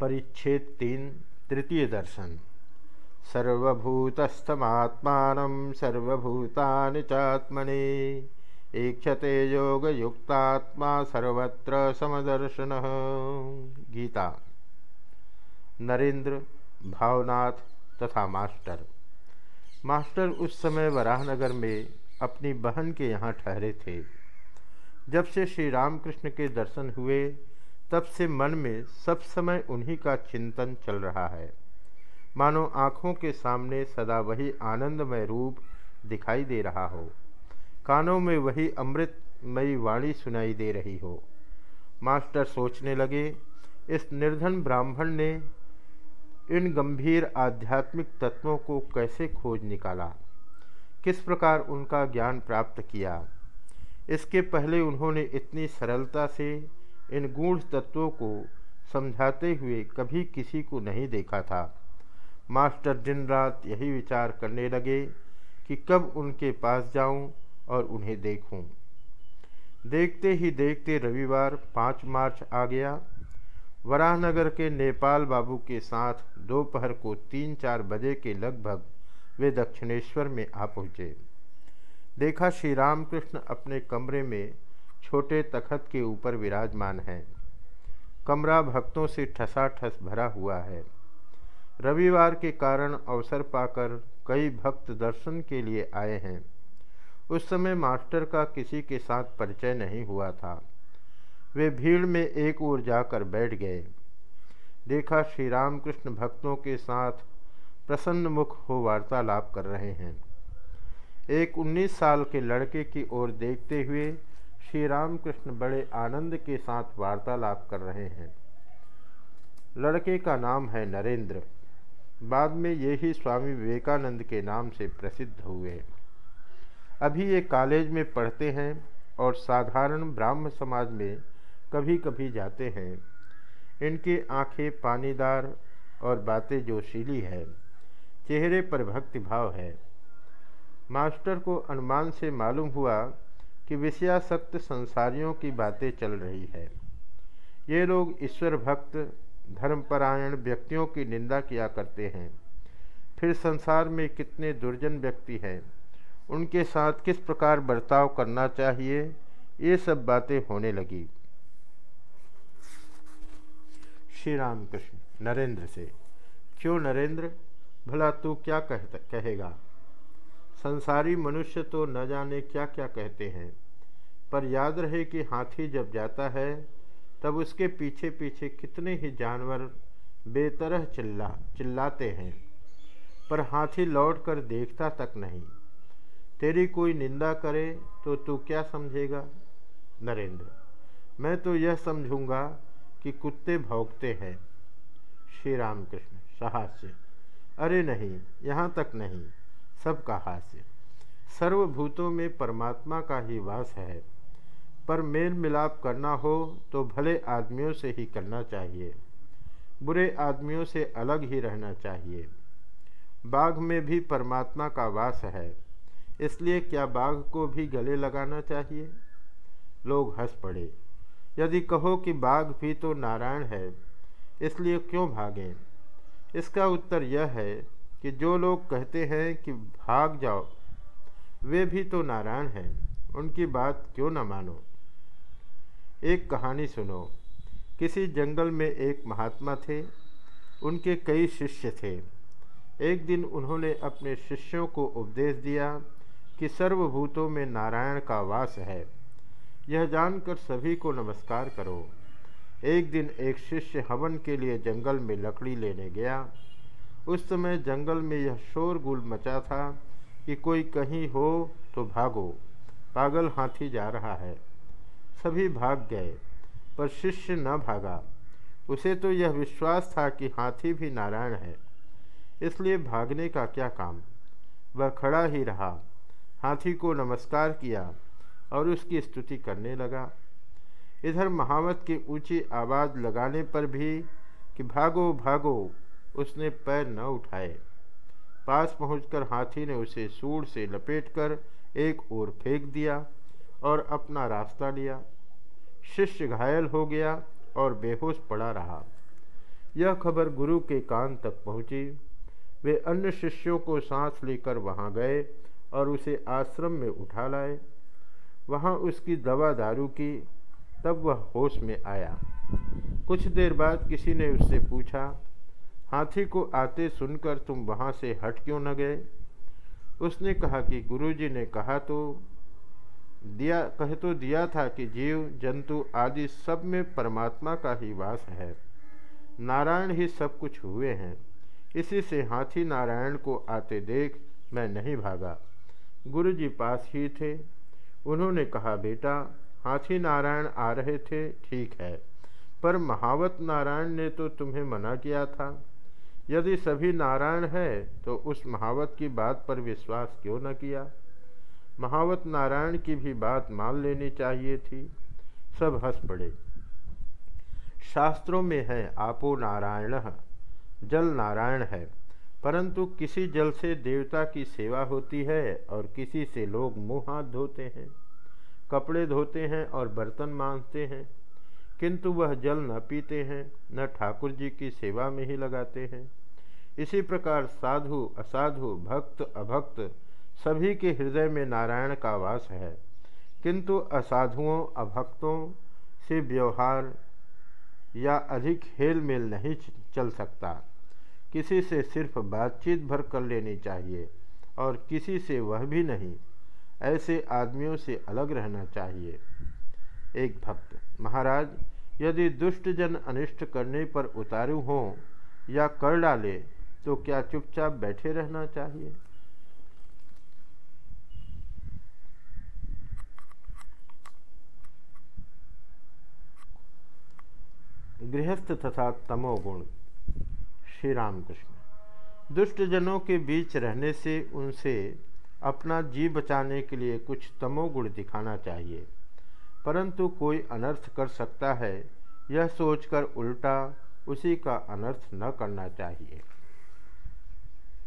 परिच्छेद तीन तृतीय दर्शन। सर्वभूतस्थमात्मान सर्वभूतानि चात्मनि, ईक्षते योगयुक्तात्मा सर्वत्र समदर्शन। गीता। नरेंद्र भावनाथ तथा मास्टर। मास्टर उस समय वराहनगर में अपनी बहन के यहाँ ठहरे थे। जब से श्री रामकृष्ण के दर्शन हुए तब से मन में सब समय उन्हीं का चिंतन चल रहा है। मानो आँखों के सामने सदा वही आनंदमय रूप दिखाई दे रहा हो। कानों में वही अमृतमयी वाणी सुनाई दे रही हो। मास्टर सोचने लगे, इस निर्धन ब्राह्मण ने इन गंभीर आध्यात्मिक तत्वों को कैसे खोज निकाला? किस प्रकार उनका ज्ञान प्राप्त किया? इसके पहले उन्होंने इतनी सरलता से इन गूढ़ तत्वों को समझाते हुए कभी किसी को नहीं देखा था। मास्टर दिन रात यही विचार करने लगे कि कब उनके पास जाऊँ और उन्हें देखूँ। देखते ही देखते रविवार, पाँच मार्च आ गया। वराहनगर के नेपाल बाबू के साथ दोपहर को तीन चार बजे के लगभग वे दक्षिणेश्वर में आ पहुँचे। देखा श्री रामकृष्ण अपने कमरे में छोटे तखत के ऊपर विराजमान है। कमरा भक्तों से ठसाठस भरा हुआ है। रविवार के कारण अवसर पाकर कई भक्त दर्शन के लिए आए हैं। उस समय मास्टर का किसी के साथ परिचय नहीं हुआ था। वे भीड़ में एक ओर जाकर बैठ गए। देखा श्री रामकृष्ण भक्तों के साथ प्रसन्न मुख हो वार्तालाप कर रहे हैं। एक उन्नीस साल के लड़के की ओर देखते हुए श्री रामकृष्ण बड़े आनंद के साथ वार्तालाप कर रहे हैं। लड़के का नाम है नरेंद्र। बाद में ये ही स्वामी विवेकानंद के नाम से प्रसिद्ध हुए। अभी ये कॉलेज में पढ़ते हैं और साधारण ब्राह्म समाज में कभी कभी जाते हैं। इनकी आँखें पानीदार और बातें जोशीली है। चेहरे पर भक्तिभाव है। मास्टर को अनुमान से मालूम हुआ कि विषयासक्त संसारियों की बातें चल रही है। ये लोग ईश्वर भक्त, धर्मपरायण व्यक्तियों की निंदा किया करते हैं। फिर संसार में कितने दुर्जन व्यक्ति हैं? उनके साथ किस प्रकार बर्ताव करना चाहिए? ये सब बातें होने लगी। श्री राम कृष्ण नरेंद्र से, क्यों नरेंद्र? भला तू क्या कह कहेगा? संसारी मनुष्य तो न जाने क्या क्या कहते हैं। पर याद रहे कि हाथी जब जाता है, तब उसके पीछे पीछे कितने ही जानवर बेतरह चिल्ला, चिल्लाते हैं। पर हाथी लौट कर देखता तक नहीं। तेरी कोई निंदा करे तो तू क्या समझेगा? नरेंद्र, मैं तो यह समझूँगा कि कुत्ते भौंकते हैं। श्री राम रामकृष्ण, साहस्य। अरे नहीं, यहाँ तक नहीं। सबका हास्य। सर्वभूतों में परमात्मा का ही वास है। पर मेल मिलाप करना हो तो भले आदमियों से ही करना चाहिए। बुरे आदमियों से अलग ही रहना चाहिए। बाघ में भी परमात्मा का वास है। इसलिए क्या बाघ को भी गले लगाना चाहिए? लोग हंस पड़े। यदि कहो कि बाघ भी तो नारायण है, इसलिए क्यों भागें? इसका उत्तर यह है कि जो लोग कहते हैं कि भाग जाओ, वे भी तो नारायण हैं। उनकी बात क्यों न मानो? एक कहानी सुनो। किसी जंगल में एक महात्मा थे। उनके कई शिष्य थे। एक दिन उन्होंने अपने शिष्यों को उपदेश दिया कि सर्वभूतों में नारायण का वास है। यह जानकर सभी को नमस्कार करो। एक दिन एक शिष्य हवन के लिए जंगल में लकड़ी लेने गया। उस समय जंगल में यह शोरगुल मचा था कि कोई कहीं हो तो भागो। पागल हाथी जा रहा है। सभी भाग गए, पर शिष्य न भागा। उसे तो यह विश्वास था कि हाथी भी नारायण है। इसलिए भागने का क्या काम? वह खड़ा ही रहा। हाथी को नमस्कार किया और उसकी स्तुति करने लगा। इधर महावत की ऊँची आवाज़ लगाने पर भी कि भागो भागो उसने पैर न उठाए। पास पहुंचकर हाथी ने उसे सूर से लपेटकर एक ओर फेंक दिया और अपना रास्ता लिया। शिष्य घायल हो गया और बेहोश पड़ा रहा। यह खबर गुरु के कान तक पहुँची। वे अन्य शिष्यों को सांस लेकर वहाँ गए और उसे आश्रम में उठा लाए। वहाँ उसकी दवा दारू की, तब वह होश में आया। कुछ देर बाद किसी ने उससे पूछा हाथी को आते सुनकर तुम वहाँ से हट क्यों न गए? उसने कहा कि गुरुजी ने कहा तो दिया, कह तो दिया था कि जीव, जंतु आदि सब में परमात्मा का ही वास है। नारायण ही सब कुछ हुए हैं। इसी से हाथी नारायण को आते देख मैं नहीं भागा। गुरुजी पास ही थे। उन्होंने कहा, बेटा, हाथी नारायण आ रहे थे, ठीक है। पर महावत नारायण ने तो तुम्हें मना किया था। यदि सभी नारायण है तो उस महावत की बात पर विश्वास क्यों न किया? महावत नारायण की भी बात मान लेनी चाहिए थी। सब हंस पड़े। शास्त्रों में है, आपो नारायण, जल नारायण है, परंतु किसी जल से देवता की सेवा होती है और किसी से लोग मुँह हाथ धोते हैं। कपड़े धोते हैं और बर्तन मांजते हैं। किंतु वह जल न पीते हैं, न ठाकुर जी की सेवा में ही लगाते हैं। इसी प्रकार साधु, असाधु, भक्त, अभक्त सभी के हृदय में नारायण का वास है। किंतु असाधुओं, अभक्तों से व्यवहार या अधिक हेल मेल नहीं चल सकता। किसी से सिर्फ़ बातचीत भर कर लेनी चाहिए और किसी से वह भी नहीं। ऐसे आदमियों से अलग रहना चाहिए। एक भक्त, महाराज, यदि दुष्ट जन अनिष्ट करने पर उतारू हों या कर डाले तो क्या चुपचाप बैठे रहना चाहिए? गृहस्थ तथा तमोगुण श्री रामकृष्ण दुष्ट जनों के बीच रहने से उनसे अपना जी बचाने के लिए कुछ तमोगुण दिखाना चाहिए। परंतु कोई अनर्थ कर सकता है। यह सोचकर उल्टा, उसी का अनर्थ न करना चाहिए।